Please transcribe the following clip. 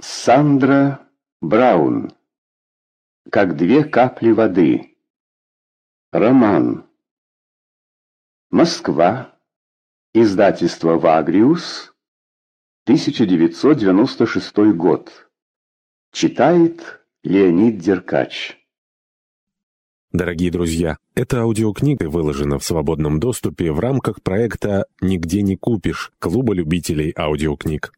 Сандра Браун. Как две капли воды. Роман. Москва. Издательство «Вагриус», 1996 год. Читает Леонид Деркач. Дорогие друзья, эта аудиокнига выложена в свободном доступе в рамках проекта «Нигде не купишь» Клуба любителей аудиокниг.